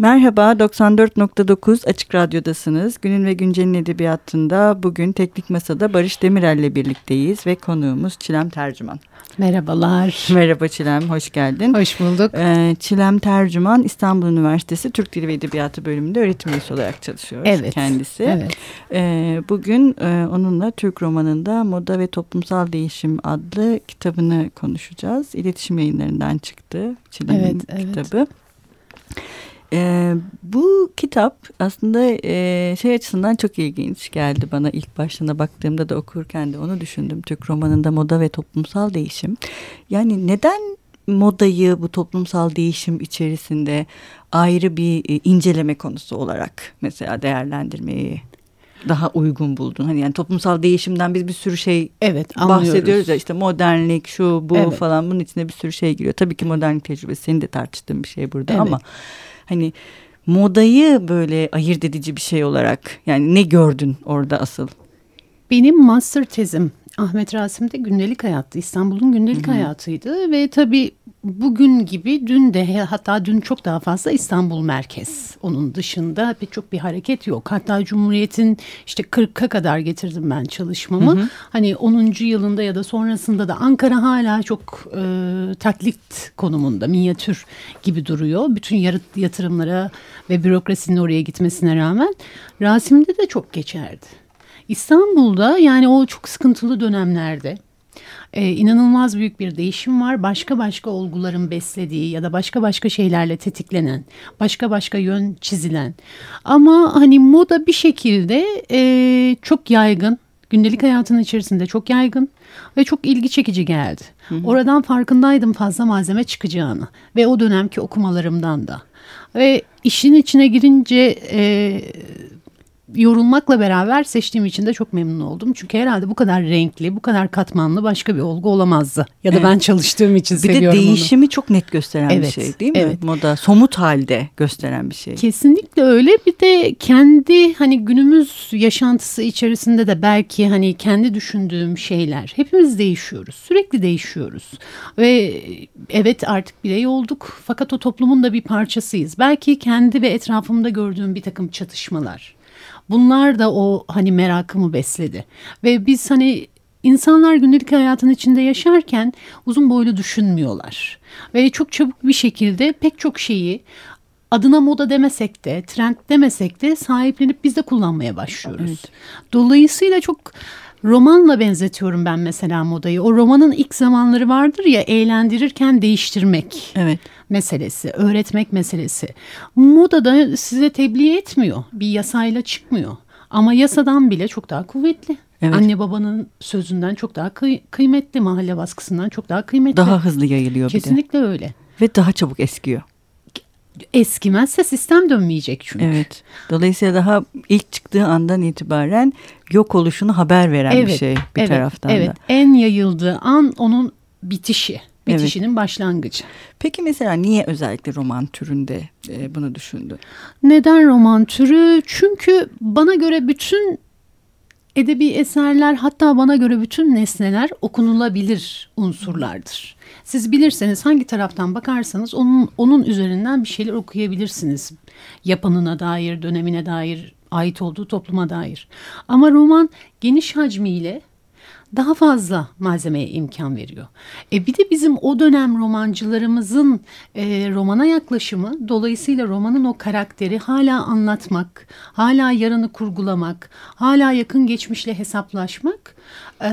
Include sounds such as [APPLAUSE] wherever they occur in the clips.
Merhaba, 94.9 Açık Radyo'dasınız. Günün ve Güncel'in edebiyatında bugün Teknik Masa'da Barış Demirel ile birlikteyiz ve konuğumuz Çilem Tercüman. Merhabalar. Merhaba Çilem, hoş geldin. Hoş bulduk. Ee, Çilem Tercüman İstanbul Üniversitesi Türk Dili ve Edebiyatı bölümünde öğretim üyesi olarak çalışıyor evet, kendisi. Evet. Ee, bugün e, onunla Türk romanında Moda ve Toplumsal Değişim adlı kitabını konuşacağız. İletişim yayınlarından çıktı Çilem'in evet, kitabı. Evet. Ee, bu kitap aslında e, şey açısından çok ilginç geldi bana ilk başına baktığımda da okurken de onu düşündüm. Türk romanında moda ve toplumsal değişim. Yani neden modayı bu toplumsal değişim içerisinde ayrı bir e, inceleme konusu olarak mesela değerlendirmeyi daha uygun buldun? Hani yani toplumsal değişimden biz bir sürü şey evet, bahsediyoruz ya işte modernlik şu bu evet. falan bunun içine bir sürü şey giriyor. Tabii ki modernlik tecrübesi senin de tartıştığın bir şey burada evet. ama hani modayı böyle ayırt edici bir şey olarak yani ne gördün orada asıl? Benim master tezim Ahmet Rasim'de gündelik hayattı. İstanbul'un gündelik Hı -hı. hayatıydı ve tabii bugün gibi dün de hatta dün çok daha fazla İstanbul merkez. Onun dışında pek çok bir hareket yok. Hatta Cumhuriyet'in işte 40'a kadar getirdim ben çalışmamı. Hı hı. Hani 10. yılında ya da sonrasında da Ankara hala çok e, taklit konumunda, minyatür gibi duruyor. Bütün yatırımlara ve bürokrasinin oraya gitmesine rağmen Rasim'de de çok geçerdi. İstanbul'da yani o çok sıkıntılı dönemlerde ee, inanılmaz büyük bir değişim var. Başka başka olguların beslediği ya da başka başka şeylerle tetiklenen, başka başka yön çizilen. Ama hani moda bir şekilde e, çok yaygın. Gündelik hayatın içerisinde çok yaygın ve çok ilgi çekici geldi. Hı hı. Oradan farkındaydım fazla malzeme çıkacağını ve o dönemki okumalarımdan da. Ve işin içine girince e, yorulmakla beraber seçtiğim için de çok memnun oldum. Çünkü herhalde bu kadar renkli, bu kadar katmanlı başka bir olgu olamazdı. Ya da evet. ben çalıştığım için bir seviyorum Bir de değişimi onu. çok net gösteren evet, bir şey değil mi? Evet. Moda somut halde gösteren bir şey. Kesinlikle öyle. Bir de kendi hani günümüz yaşantısı içerisinde de belki hani kendi düşündüğüm şeyler. Hepimiz değişiyoruz. Sürekli değişiyoruz. Ve evet artık birey olduk. Fakat o toplumun da bir parçasıyız. Belki kendi ve etrafımda gördüğüm bir takım çatışmalar Bunlar da o hani merakımı besledi. Ve biz hani insanlar gündelik hayatın içinde yaşarken uzun boylu düşünmüyorlar. Ve çok çabuk bir şekilde pek çok şeyi adına moda demesek de, trend demesek de sahiplenip biz de kullanmaya başlıyoruz. Evet. Dolayısıyla çok romanla benzetiyorum ben mesela modayı. O romanın ilk zamanları vardır ya eğlendirirken değiştirmek. Evet meselesi, öğretmek meselesi. Moda da size tebliğ etmiyor. Bir yasayla çıkmıyor. Ama yasadan bile çok daha kuvvetli. Evet. Anne babanın sözünden çok daha kıy kıymetli, mahalle baskısından çok daha kıymetli. Daha hızlı yayılıyor Kesinlikle bir de. öyle. Ve daha çabuk eskiyor. Eskimezse sistem dönmeyecek çünkü. Evet. Dolayısıyla daha ilk çıktığı andan itibaren yok oluşunu haber veren evet, bir şey bir evet, taraftan evet. da. En yayıldığı an onun bitişi bitişinin evet. başlangıcı. Peki mesela niye özellikle roman türünde e, bunu düşündü? Neden roman türü? Çünkü bana göre bütün edebi eserler hatta bana göre bütün nesneler okunulabilir unsurlardır. Siz bilirseniz hangi taraftan bakarsanız onun onun üzerinden bir şeyler okuyabilirsiniz. Yapanına dair, dönemine dair, ait olduğu topluma dair. Ama roman geniş hacmiyle daha fazla malzemeye imkan veriyor. E bir de bizim o dönem romancılarımızın e, romana yaklaşımı dolayısıyla romanın o karakteri hala anlatmak, hala yarını kurgulamak, hala yakın geçmişle hesaplaşmak e,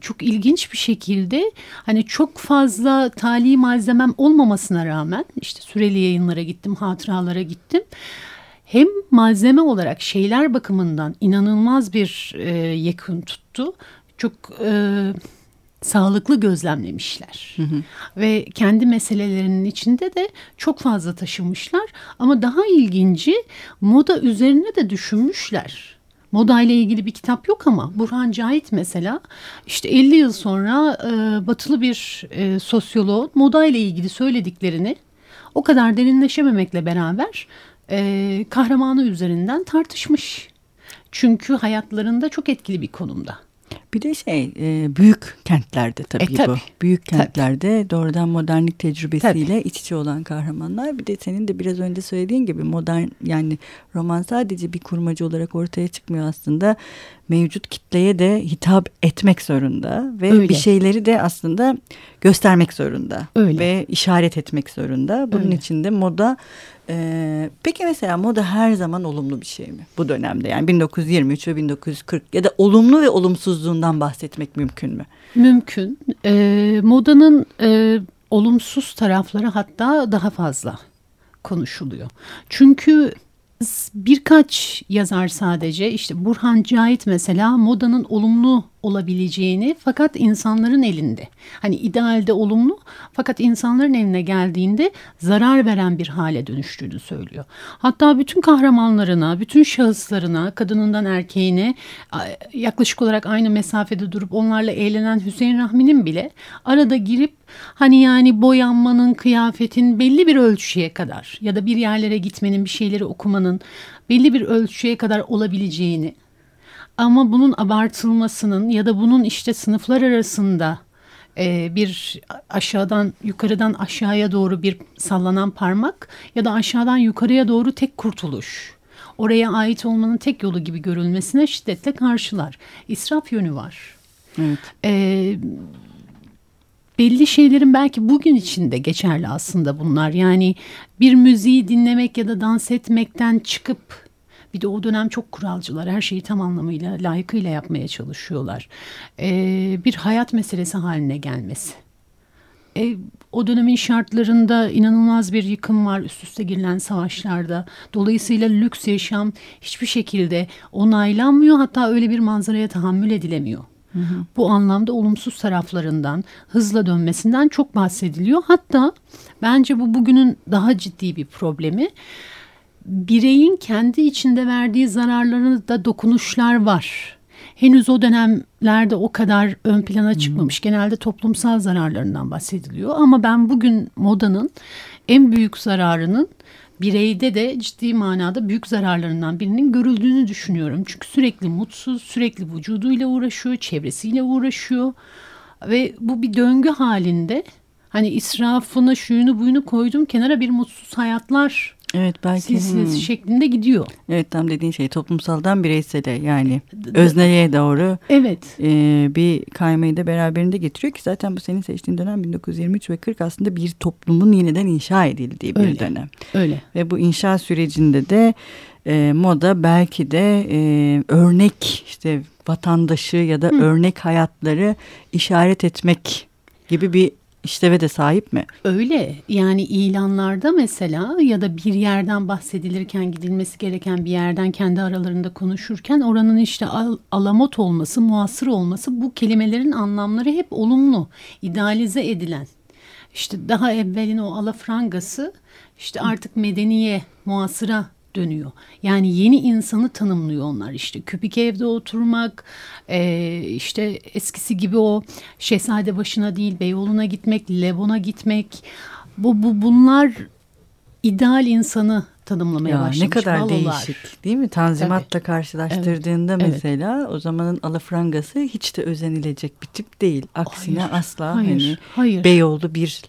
çok ilginç bir şekilde hani çok fazla tali malzemem olmamasına rağmen işte süreli yayınlara gittim, hatıralara gittim hem malzeme olarak şeyler bakımından inanılmaz bir e, yakın tuttu çok e, sağlıklı gözlemlemişler. Hı hı. Ve kendi meselelerinin içinde de çok fazla taşımışlar. Ama daha ilginci moda üzerine de düşünmüşler. Moda ile ilgili bir kitap yok ama Burhan Cahit mesela işte 50 yıl sonra e, batılı bir e, sosyolog moda ile ilgili söylediklerini o kadar derinleşememekle beraber e, kahramanı üzerinden tartışmış. Çünkü hayatlarında çok etkili bir konumda. Bir de şey e, büyük kentlerde tabii, e, tabii. bu. Büyük kentlerde tabii. doğrudan modernlik tecrübesiyle tabii. iç içe olan kahramanlar. Bir de senin de biraz önce söylediğin gibi modern yani roman sadece bir kurmacı olarak ortaya çıkmıyor aslında. Mevcut kitleye de hitap etmek zorunda ve Öyle. bir şeyleri de aslında göstermek zorunda Öyle. ve işaret etmek zorunda. Bunun Öyle. için de moda ee, peki mesela moda her zaman olumlu bir şey mi bu dönemde? Yani 1923 ve 1940 ya da olumlu ve olumsuzluğundan bahsetmek mümkün mü? Mümkün. Ee, modanın e, olumsuz tarafları hatta daha fazla konuşuluyor. Çünkü birkaç yazar sadece işte Burhan Cahit mesela modanın olumlu olabileceğini fakat insanların elinde. Hani idealde olumlu fakat insanların eline geldiğinde zarar veren bir hale dönüştüğünü söylüyor. Hatta bütün kahramanlarına, bütün şahıslarına, kadınından erkeğine yaklaşık olarak aynı mesafede durup onlarla eğlenen Hüseyin Rahmi'nin bile arada girip hani yani boyanmanın, kıyafetin belli bir ölçüye kadar ya da bir yerlere gitmenin, bir şeyleri okumanın belli bir ölçüye kadar olabileceğini ama bunun abartılmasının ya da bunun işte sınıflar arasında e, bir aşağıdan yukarıdan aşağıya doğru bir sallanan parmak ya da aşağıdan yukarıya doğru tek kurtuluş. Oraya ait olmanın tek yolu gibi görülmesine şiddetle karşılar. İsraf yönü var. Evet. E, belli şeylerin belki bugün içinde geçerli aslında bunlar. Yani bir müziği dinlemek ya da dans etmekten çıkıp bir de o dönem çok kuralcılar. Her şeyi tam anlamıyla layıkıyla yapmaya çalışıyorlar. Ee, bir hayat meselesi haline gelmesi. E, o dönemin şartlarında inanılmaz bir yıkım var üst üste girilen savaşlarda. Dolayısıyla lüks yaşam hiçbir şekilde onaylanmıyor. Hatta öyle bir manzaraya tahammül edilemiyor. Hı hı. Bu anlamda olumsuz taraflarından, hızla dönmesinden çok bahsediliyor. Hatta bence bu bugünün daha ciddi bir problemi bireyin kendi içinde verdiği zararlarını da dokunuşlar var. Henüz o dönemlerde o kadar ön plana çıkmamış. Hmm. Genelde toplumsal zararlarından bahsediliyor. Ama ben bugün modanın en büyük zararının bireyde de ciddi manada büyük zararlarından birinin görüldüğünü düşünüyorum. Çünkü sürekli mutsuz, sürekli vücuduyla uğraşıyor, çevresiyle uğraşıyor. Ve bu bir döngü halinde. Hani israfını, şuyunu, buyunu koydum kenara bir mutsuz hayatlar Evet belki silsilesi hmm. şeklinde gidiyor. Evet tam dediğin şey toplumsaldan bireysele yani özneye doğru evet. E, bir kaymayı da beraberinde getiriyor ki zaten bu senin seçtiğin dönem 1923 ve 40 aslında bir toplumun yeniden inşa edildiği bir öyle, dönem. Öyle. Ve bu inşa sürecinde de e, moda belki de e, örnek işte vatandaşı ya da Hı. örnek hayatları işaret etmek gibi bir işleve de sahip mi? Öyle yani ilanlarda mesela ya da bir yerden bahsedilirken gidilmesi gereken bir yerden kendi aralarında konuşurken oranın işte al, alamot olması, muasır olması bu kelimelerin anlamları hep olumlu, idealize edilen. İşte daha evvelin o alafrangası işte artık medeniye, muasıra dönüyor. Yani yeni insanı tanımlıyor onlar işte küpik evde oturmak e, işte eskisi gibi o şehzade başına değil Beyoğlu'na gitmek Lebon'a gitmek bu, bu bunlar ideal insanı tanımlamaya ya, başlamış. Ne kadar balolar. değişik değil mi? Tanzimatla Tabii. karşılaştırdığında evet. mesela evet. o zamanın alafrangası hiç de özenilecek bir tip değil. Aksine hayır, asla hayır, hani hayır. Beyoğlu bir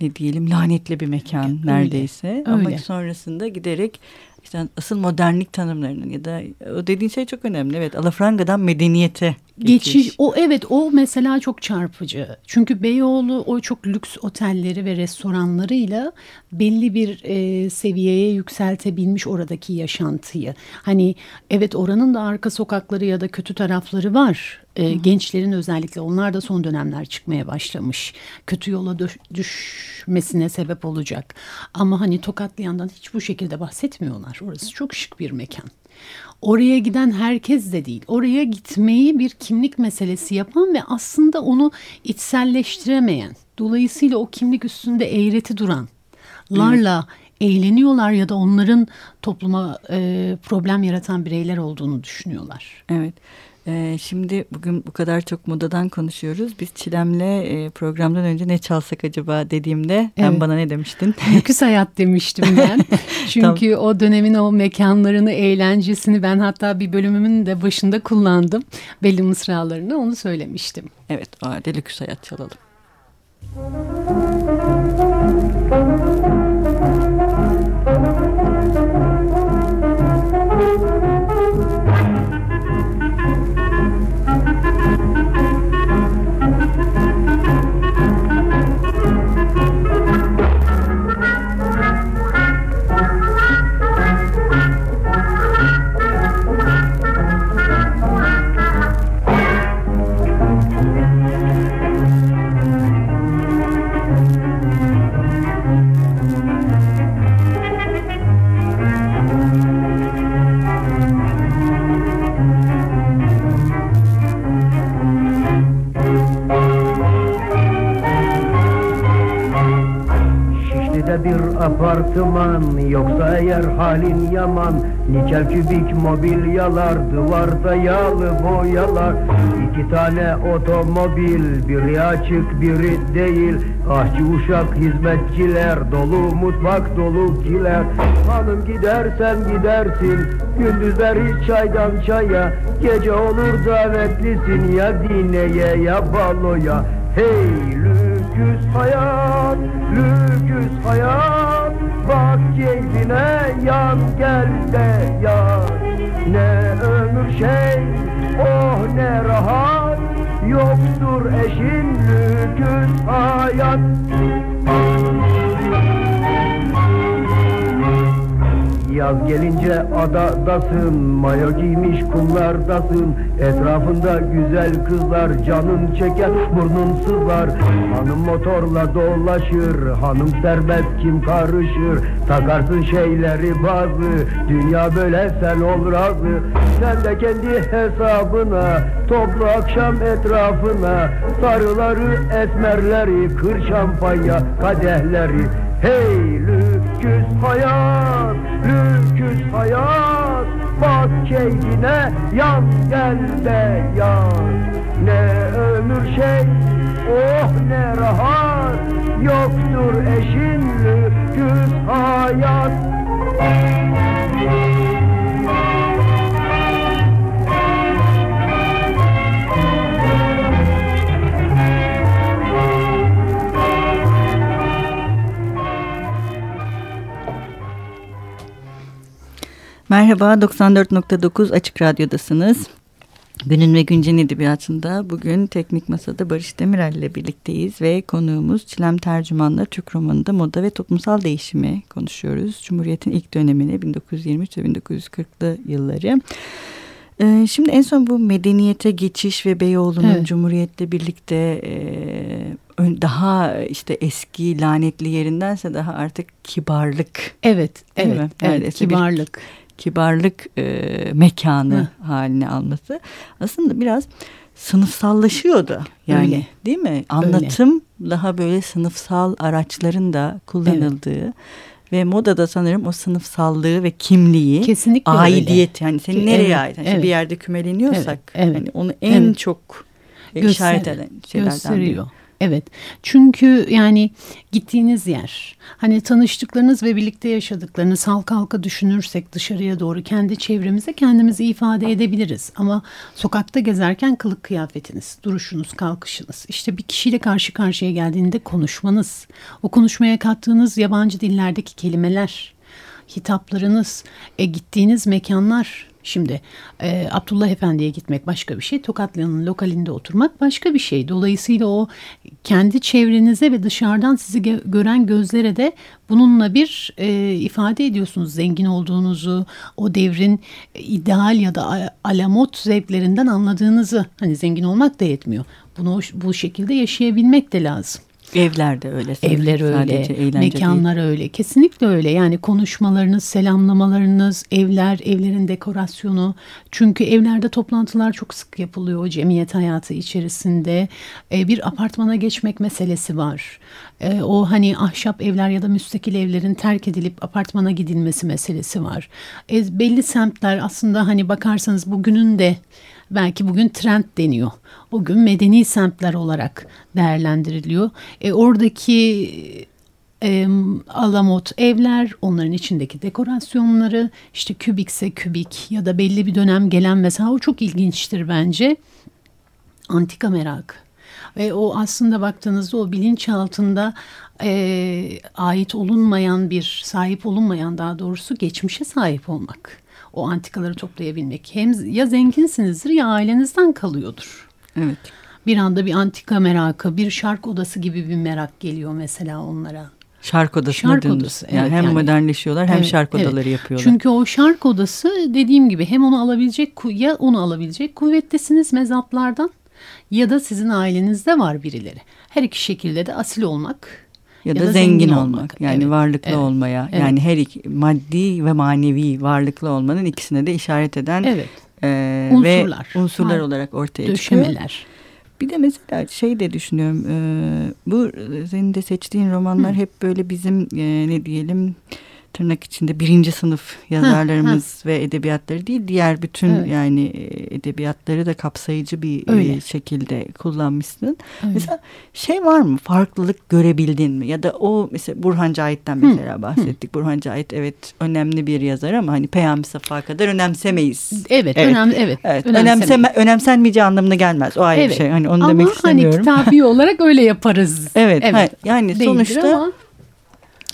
ne diyelim lanetli bir mekan Öyle. neredeyse. Öyle. Ama sonrasında giderek işte asıl modernlik tanımlarının ya da o dediğin şey çok önemli. Evet alafrangadan medeniyete geçiş. geçiş. O evet o mesela çok çarpıcı. Çünkü Beyoğlu o çok lüks otelleri ve restoranlarıyla belli bir e, seviyeye yükseltebilmiş oradaki yaşantıyı. Hani evet oranın da arka sokakları ya da kötü tarafları var. E, gençlerin özellikle onlar da son dönemler çıkmaya başlamış. Kötü yola düş, düşmesine sebep olacak. Ama hani Tokatlıyan'dan hiç bu şekilde bahsetmiyorlar. Orası çok şık bir mekan oraya giden herkes de değil. Oraya gitmeyi bir kimlik meselesi yapan ve aslında onu içselleştiremeyen. Dolayısıyla o kimlik üstünde eğreti duranlarla eğleniyorlar ya da onların topluma e, problem yaratan bireyler olduğunu düşünüyorlar. Evet. Ee, şimdi bugün bu kadar çok modadan konuşuyoruz. Biz Çilem'le e, programdan önce ne çalsak acaba dediğimde evet. sen bana ne demiştin? [LAUGHS] Lüküs hayat demiştim ben. [LAUGHS] Çünkü tamam. o dönemin o mekanlarını, eğlencesini ben hatta bir bölümümün de başında kullandım. Belli mısralarını onu söylemiştim. Evet o halde lüküs hayat çalalım. Apartman Yoksa eğer halin yaman Nikel kübik mobilyalar Duvarda yağlı boyalar. İki tane otomobil Biri açık biri değil. Ahçı uşak hizmetçiler Dolu mutfak dolu kiler. Hanım gidersen gidersin Gündüzler hiç çaydan çaya. Gece olur davetlisin Ya dineye ya baloya. Hey lüküs hayat, lüküs hayat Bak keyfine yan gel de yan Ne ömür şey, oh ne rahat. Yoktur eşin lüküs hayat Yaz gelince adadasın Mayo giymiş kumlardasın Etrafında güzel kızlar Canın çeker burnun sızlar. Hanım motorla dolaşır Hanım serbest kim karışır? Takarsın şeyleri bazı Dünya böyle sen ol razı Sen de kendi hesabına Toplu akşam etrafına Sarıları esmerleri Kır şampanya kadehleri Hey lüküs hayat, lüküs hayat Bak keyfine yan gel de yan Ne ömür şey, oh ne rahat Yoktur eşin lüküs hayat Merhaba, 94.9 Açık Radyo'dasınız. Günün ve Güncel Edebiyatı'nda bugün Teknik Masa'da Barış Demirel ile birlikteyiz ve konuğumuz Çilem Tercüman'la Türk romanında moda ve toplumsal değişimi konuşuyoruz. Cumhuriyet'in ilk dönemini 1923 ve 1940'lı yılları. Ee, şimdi en son bu medeniyete geçiş ve Beyoğlu'nun evet. Cumhuriyet'le birlikte e, daha işte eski lanetli yerindense daha artık kibarlık. Evet, evet, evet kibarlık. Kibarlık e, mekanı Hı. haline alması aslında biraz sınıfsallaşıyordu. Yani Öyle. değil mi? Anlatım Öyle. daha böyle sınıfsal araçların da kullanıldığı evet. ve modada sanırım o sınıfsallığı ve kimliği, Kesinlikle aidiyet öyle. yani senin Ki, nereye evet, ait? Yani evet. bir yerde kümeleniyorsak evet, evet. Yani onu en evet. çok Göster, işaret eden şeylerden gösteriyor. biri. Evet çünkü yani gittiğiniz yer hani tanıştıklarınız ve birlikte yaşadıklarınız halka halka düşünürsek dışarıya doğru kendi çevremize kendimizi ifade edebiliriz. Ama sokakta gezerken kılık kıyafetiniz, duruşunuz, kalkışınız işte bir kişiyle karşı karşıya geldiğinde konuşmanız, o konuşmaya kattığınız yabancı dillerdeki kelimeler, hitaplarınız, e, gittiğiniz mekanlar Şimdi e, Abdullah Efendi'ye gitmek başka bir şey. Tokatlı'nın lokalinde oturmak başka bir şey. Dolayısıyla o kendi çevrenize ve dışarıdan sizi gören gözlere de bununla bir e, ifade ediyorsunuz. Zengin olduğunuzu, o devrin ideal ya da alamot zevklerinden anladığınızı. Hani zengin olmak da yetmiyor. Bunu bu şekilde yaşayabilmek de lazım. Evler de öyle. Evler öyle, mekanlar değil. öyle. Kesinlikle öyle. Yani konuşmalarınız, selamlamalarınız, evler, evlerin dekorasyonu. Çünkü evlerde toplantılar çok sık yapılıyor o cemiyet hayatı içerisinde. E, bir apartmana geçmek meselesi var. E, o hani ahşap evler ya da müstakil evlerin terk edilip apartmana gidilmesi meselesi var. E, belli semtler aslında hani bakarsanız bugünün de belki bugün trend deniyor. O gün medeni semtler olarak değerlendiriliyor. E, oradaki e, alamot evler, onların içindeki dekorasyonları, işte kübikse kübik ya da belli bir dönem gelen mesela o çok ilginçtir bence. Antika merak. Ve o aslında baktığınızda o bilinç altında e, ait olunmayan bir, sahip olunmayan daha doğrusu geçmişe sahip olmak. O antikaları toplayabilmek. Hem ya zenginsinizdir ya ailenizden kalıyordur. Evet. Bir anda bir antika merakı, bir şark odası gibi bir merak geliyor mesela onlara. Şark odasına Şark döndü. odası, yani evet, hem yani. modernleşiyorlar hem Evet, şark evet. odaları yapıyorlar. Çünkü o şark odası dediğim gibi hem onu alabilecek ya onu alabilecek kuvvettesiniz mezatlardan ya da sizin ailenizde var birileri. Her iki şekilde de asil olmak ya, da, zengin, olmak. Yani Evet, varlıklı evet, olmaya. evet. Yani her iki maddi ve manevi varlıklı olmanın ikisine de işaret eden Evet. e, ve Unsurlar. unsurlar Var. olarak ortaya çıkıyor. Döşemeler. Bir de mesela şey de düşünüyorum. e, bu senin de seçtiğin romanlar hep böyle bizim e, ne diyelim tırnak içinde birinci sınıf yazarlarımız ve edebiyatları değil diğer bütün Evet. yani e, edebiyatları da kapsayıcı bir e, Öyle. şekilde kullanmışsın. Öyle. Mesela şey var mı farklılık görebildin mi ya da o mesela Burhan Cahit'ten mesela bahsettik. Burhan Cahit evet önemli bir yazar ama hani Peyami Safa kadar önemsemeyiz. Evet, Evet. önemli evet. Evet, önemseme, önemsenmeyeceği anlamına gelmez. O ayrı bir Evet. şey. Hani onu Ama demek hani istemiyorum. kitabi olarak öyle yaparız. [LAUGHS] Evet, hayır. yani Değildir sonuçta ama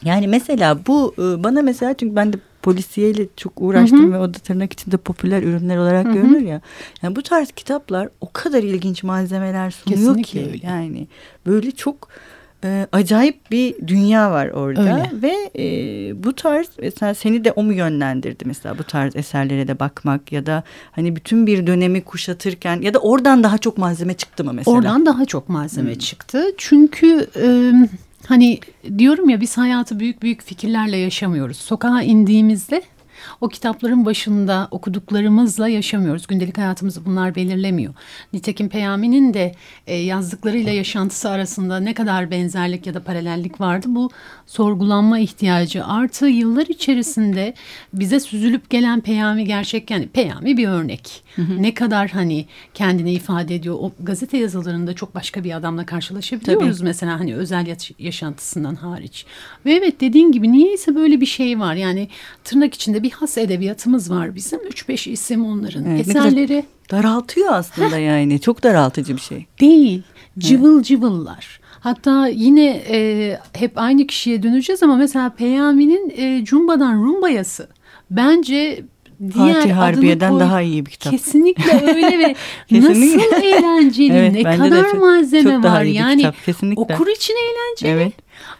yani mesela bu e, bana mesela çünkü ben de polisiyeyle çok uğraştım Hı hı. ve o da tırnak içinde popüler ürünler olarak Hı hı. görünür ya. Yani bu tarz kitaplar o kadar ilginç malzemeler sunuyor Kesinlikle ki öyle. yani böyle çok e, acayip bir dünya var orada Öyle. ve e, bu tarz mesela seni de o mu yönlendirdi mesela bu tarz eserlere de bakmak ya da hani bütün bir dönemi kuşatırken ya da oradan daha çok malzeme çıktı mı mesela? Oradan daha çok malzeme çıktı. Çünkü e, hani diyorum ya biz hayatı büyük büyük fikirlerle yaşamıyoruz. Sokağa indiğimizde o kitapların başında okuduklarımızla yaşamıyoruz. Gündelik hayatımızı bunlar belirlemiyor. Nitekim Peyami'nin de e, yazdıklarıyla yaşantısı arasında ne kadar benzerlik ya da paralellik vardı bu sorgulanma ihtiyacı. Artı yıllar içerisinde bize süzülüp gelen Peyami gerçek yani Peyami bir örnek. Ne kadar hani kendini ifade ediyor. O gazete yazılarında çok başka bir adamla karşılaşabiliyoruz mesela hani özel yaş- yaşantısından hariç. Ve evet dediğin gibi niyeyse böyle bir şey var. Yani tırnak içinde bir has edebiyatımız var bizim. 3-5 isim onların Evet, eserleri Daraltıyor aslında [LAUGHS] yani. Çok daraltıcı bir şey. değil. Cıvıl cıvıllar. Hatta yine e, hep aynı kişiye döneceğiz ama mesela Peyami'nin e, Cumba'dan Rumbayası bence diğer Fatih Harbiye'den koy- daha iyi bir kitap. Kesinlikle öyle ve [LAUGHS] Kesinlikle. nasıl [LAUGHS] eğlenceli, Evet, ne kadar çok- malzeme var. bir Yani kitap, kesinlikle. okur için eğlenceli. Evet.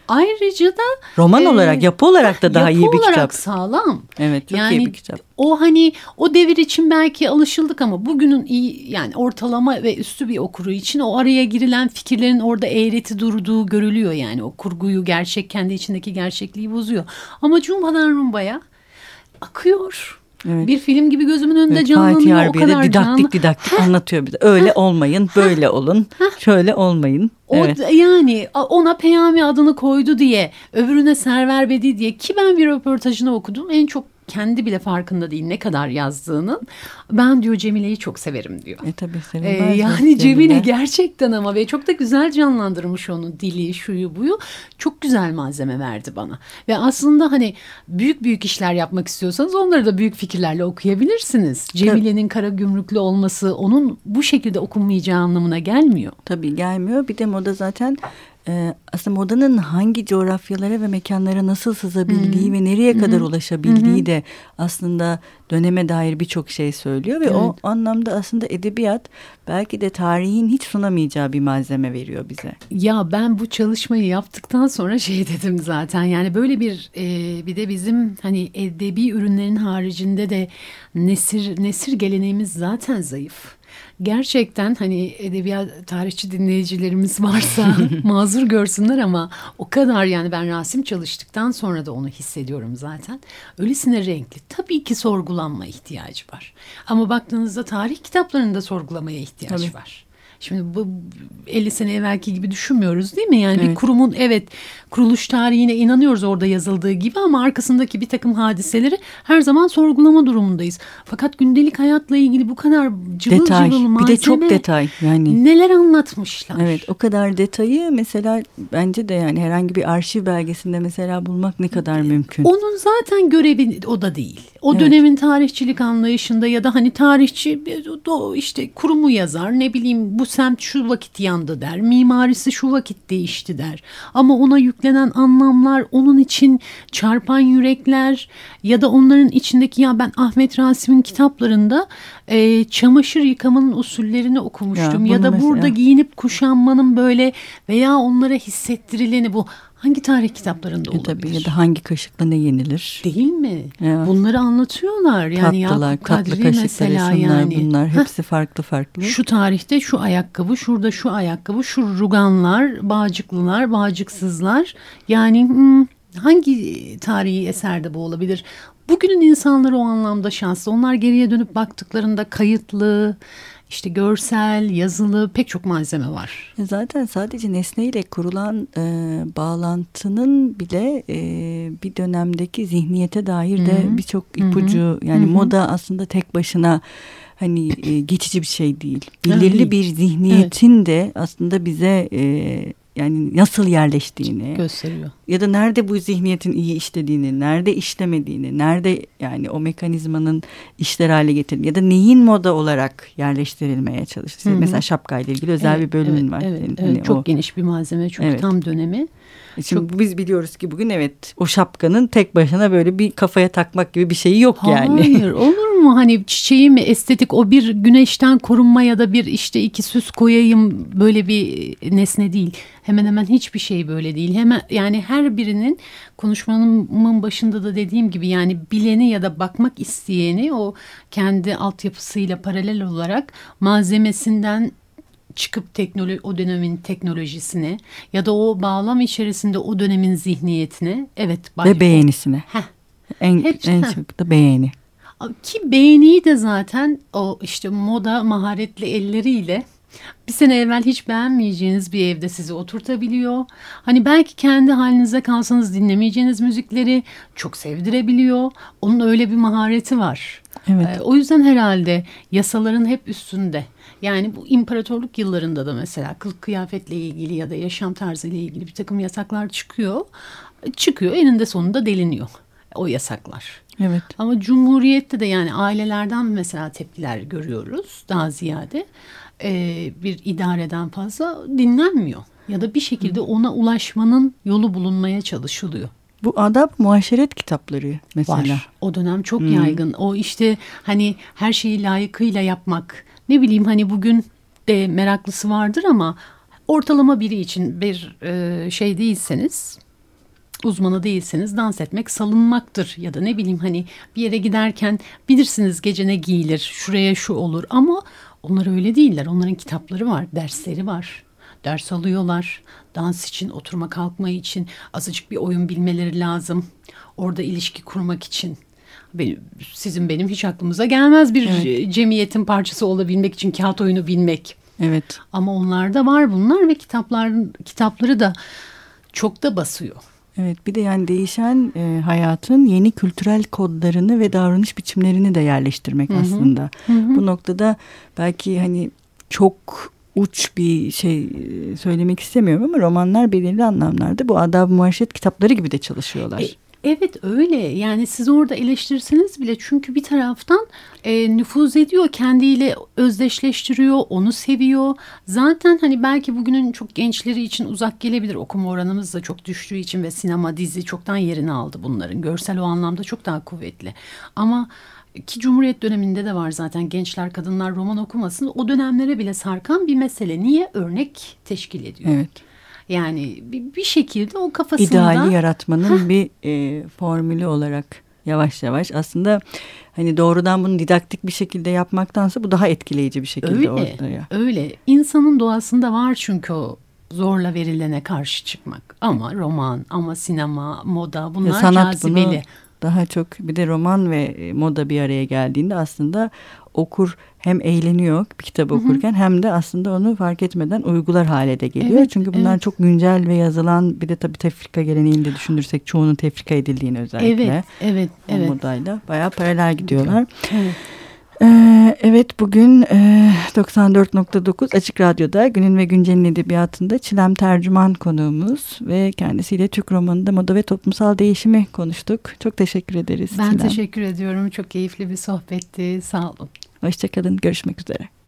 Ayrıca da Roman e, olarak, yapı olarak da daha yapı iyi bir olarak kitap. sağlam. Evet, çok iyi bir kitap. O hani o devir için belki alışıldık ama bugünün iyi yani ortalama ve üstü bir okuru için o araya girilen fikirlerin orada eğreti durduğu görülüyor yani o kurguyu gerçek kendi içindeki gerçekliği bozuyor. Ama Cumba'dan Rumba'ya akıyor. Evet. Bir film gibi gözümün önünde Evet, canlanıyor. Fatih o kadar didaktik canlı. didaktik anlatıyor bize. Öyle olmayın, böyle olun, şöyle olmayın. O Evet. da- yani ona Peyami adını koydu diye, öbürüne Server Bedi diye ki ben bir röportajını okudum. En çok kendi bile farkında değil ne kadar yazdığının. Ben diyor Cemile'yi çok severim diyor. E tabii Ee, sevilmez mi? yani Cemile gerçekten ama ve çok da güzel canlandırmış onu dili şuyu buyu çok güzel malzeme verdi bana ve aslında hani büyük büyük işler yapmak istiyorsanız onları da büyük fikirlerle okuyabilirsiniz Cemile'nin kara gümrüklü olması onun bu şekilde okunmayacağı anlamına gelmiyor Tabii gelmiyor. Bir de moda zaten e, aslında modanın hangi coğrafyalara ve mekanlara nasıl sızabildiği ve nereye kadar ulaşabildiği de aslında döneme dair birçok şey söylüyor ve o anlamda aslında edebiyat belki de tarihin hiç sunamayacağı bir malzeme veriyor bize. Ya ben bu çalışmayı yaptıktan sonra şey dedim zaten yani böyle bir e, bir de bizim hani edebi ürünlerin haricinde de nesir nesir geleneğimiz zaten zayıf. Gerçekten hani edebiyat tarihçi dinleyicilerimiz varsa [LAUGHS] mazur görsünler ama o kadar yani ben Rasim çalıştıktan sonra da onu hissediyorum zaten. Öylesine renkli. Tabii ki sorgulanma ihtiyacı var. Ama baktığınızda tarih kitaplarında sorgulamaya ihtiyaç Tabii. var. Şimdi bu 50 sene evvelki gibi düşünmüyoruz değil mi? Yani Evet. bir kurumun evet kuruluş tarihine inanıyoruz orada yazıldığı gibi ama arkasındaki bir takım hadiseleri her zaman sorgulama durumundayız. Fakat gündelik hayatla ilgili bu kadar cıvıl detay. cıvıl Bir malzeme de çok detay yani. neler anlatmışlar. Evet o kadar detayı mesela bence de yani herhangi bir arşiv belgesinde mesela bulmak ne kadar mümkün. Onun zaten görevi o da değil. O Evet. dönemin tarihçilik anlayışında ya da hani tarihçi işte kurumu yazar ne bileyim bu semt şu vakit yandı der. Mimarisi şu vakit değişti der. Ama ona yüklenen anlamlar onun için çarpan yürekler ya da onların içindeki ya ben Ahmet Rasim'in kitaplarında e, çamaşır yıkamanın usullerini okumuştum. Ya Ya, da mesela- burada giyinip kuşanmanın böyle veya onlara hissettirileni bu hangi tarih kitaplarında E olabilir? tabii ya da hangi kaşıkla ne yenilir? Değil mi? Evet. Bunları anlatıyorlar. Yani Tatlılar, Yakup tatlı Kadri mesela şunlar yani. bunlar Heh, hepsi farklı farklı. şu tarihte şu ayakkabı, şurada şu ayakkabı, şu ruganlar, bağcıklılar, bağcıksızlar. Yani hmm, hangi tarihi eserde bu olabilir? Bugünün insanları o anlamda şanslı. Onlar geriye dönüp baktıklarında kayıtlı, işte görsel, yazılı pek çok malzeme var. E Zaten sadece nesneyle kurulan e, bağlantının bile e, bir dönemdeki zihniyete dair de birçok ipucu yani Hı hı. moda aslında tek başına hani e, geçici bir şey değil. Evet, Belirli bir zihniyetin de aslında bize e, yani nasıl yerleştiğini Gösteriyor. ya da nerede bu zihniyetin iyi işlediğini, nerede işlemediğini, nerede yani o mekanizmanın işler hale getirildiğini ya da neyin moda olarak yerleştirilmeye hı. Mesela şapkayla ilgili özel Evet, bir bölümün evet, var. Evet, senin. evet, Hani çok o- geniş bir malzeme, çok Evet. tam dönemi. Şimdi biz biliyoruz ki bugün evet o şapkanın tek başına böyle bir kafaya takmak gibi bir şeyi yok yani. Hayır [LAUGHS] olur mu hani çiçeği mi estetik o bir güneşten korunma ya da bir işte iki süs koyayım böyle bir nesne değil. Hemen hemen hiçbir şey böyle değil. Hemen yani her birinin konuşmanın başında da dediğim gibi yani bileni ya da bakmak isteyeni o kendi altyapısıyla paralel olarak malzemesinden çıkıp teknoloji o dönemin teknolojisine ya da o bağlam içerisinde o dönemin zihniyetine evet Ve beğenisine. Heh, En, Hepsi- en heh. çok da beğeni. ki beğeniyi de zaten o işte moda maharetli elleriyle bir sene evvel hiç beğenmeyeceğiniz bir evde sizi oturtabiliyor. Hani belki kendi halinize kalsanız dinlemeyeceğiniz müzikleri çok sevdirebiliyor. Onun öyle bir mahareti var. Evet. Ee, o yüzden herhalde yasaların hep üstünde. Yani bu imparatorluk yıllarında da mesela kılık kıyafetle ilgili ya da yaşam tarzıyla ilgili bir takım yasaklar çıkıyor. Çıkıyor eninde sonunda deliniyor o yasaklar. Evet. Ama Cumhuriyet'te de yani ailelerden mesela tepkiler görüyoruz daha ziyade. Ee, bir idareden fazla dinlenmiyor. Ya da bir şekilde ona ulaşmanın yolu bulunmaya çalışılıyor. Bu adab muaşeret kitapları mesela. Var. O dönem çok Hmm. yaygın. O işte hani her şeyi layıkıyla yapmak. Ne bileyim hani bugün de meraklısı vardır ama ortalama biri için bir e, şey değilseniz uzmanı değilseniz dans etmek salınmaktır ya da ne bileyim hani bir yere giderken bilirsiniz gece ne giyilir şuraya şu olur ama onlar öyle değiller onların kitapları var dersleri var ders alıyorlar dans için oturma kalkma için azıcık bir oyun bilmeleri lazım orada ilişki kurmak için benim, sizin benim hiç aklımıza gelmez bir Evet. cemiyetin parçası olabilmek için kağıt oyunu bilmek Evet. ama onlarda var bunlar ve kitapların kitapları da çok da basıyor. Evet bir de yani değişen e, hayatın yeni kültürel kodlarını ve davranış biçimlerini de yerleştirmek Hı hı. aslında. Hı hı. Bu noktada belki hani çok uç bir şey e, söylemek istemiyorum ama romanlar belirli anlamlarda bu adab muaşeret kitapları gibi de çalışıyorlar. E, evet öyle. Yani siz orada eleştirirseniz bile çünkü bir taraftan e, nüfuz ediyor kendiyle özdeşleştiriyor onu seviyor. Zaten hani belki bugünün çok gençleri için uzak gelebilir. Okuma oranımız da çok düştüğü için ve sinema dizi çoktan yerini aldı bunların. Görsel o anlamda çok daha kuvvetli. Ama ki Cumhuriyet döneminde de var zaten gençler kadınlar roman okumasın. O dönemlere bile sarkan bir mesele. Niye? Örnek teşkil ediyor. Evet. Yani bir, bir şekilde o kafasında İdeali yaratmanın bir e, formülü olarak yavaş yavaş aslında hani doğrudan bunu didaktik bir şekilde yapmaktansa bu daha etkileyici bir şekilde Öyle, ortaya. öyle. İnsanın doğasında var çünkü o zorla verilene karşı çıkmak. Ama roman, ama sinema, moda bunlar sanat cazibeli. bunu daha çok bir de roman ve e, moda bir araya geldiğinde aslında okur hem eğleniyor bir kitabı okurken hem de aslında onu fark etmeden uygular hale de geliyor. Evet, Çünkü bunlar evet. çok güncel ve yazılan bir de tabii tefrika geleneğini de düşünürsek çoğunun tefrika edildiğini özellikle. Evet, evet, o evet. modayla bayağı paralel gidiyorlar. evet. Ee, evet bugün e, 94.9 Açık Radyo'da Günün ve Güncel'in edebiyatında Çilem Tercüman konuğumuz ve kendisiyle Türk romanında moda ve toplumsal değişimi konuştuk. Çok teşekkür ederiz Ben Çilem. teşekkür ediyorum. Çok keyifli bir sohbetti. Sağ olun. Hoşçakalın. Görüşmek üzere.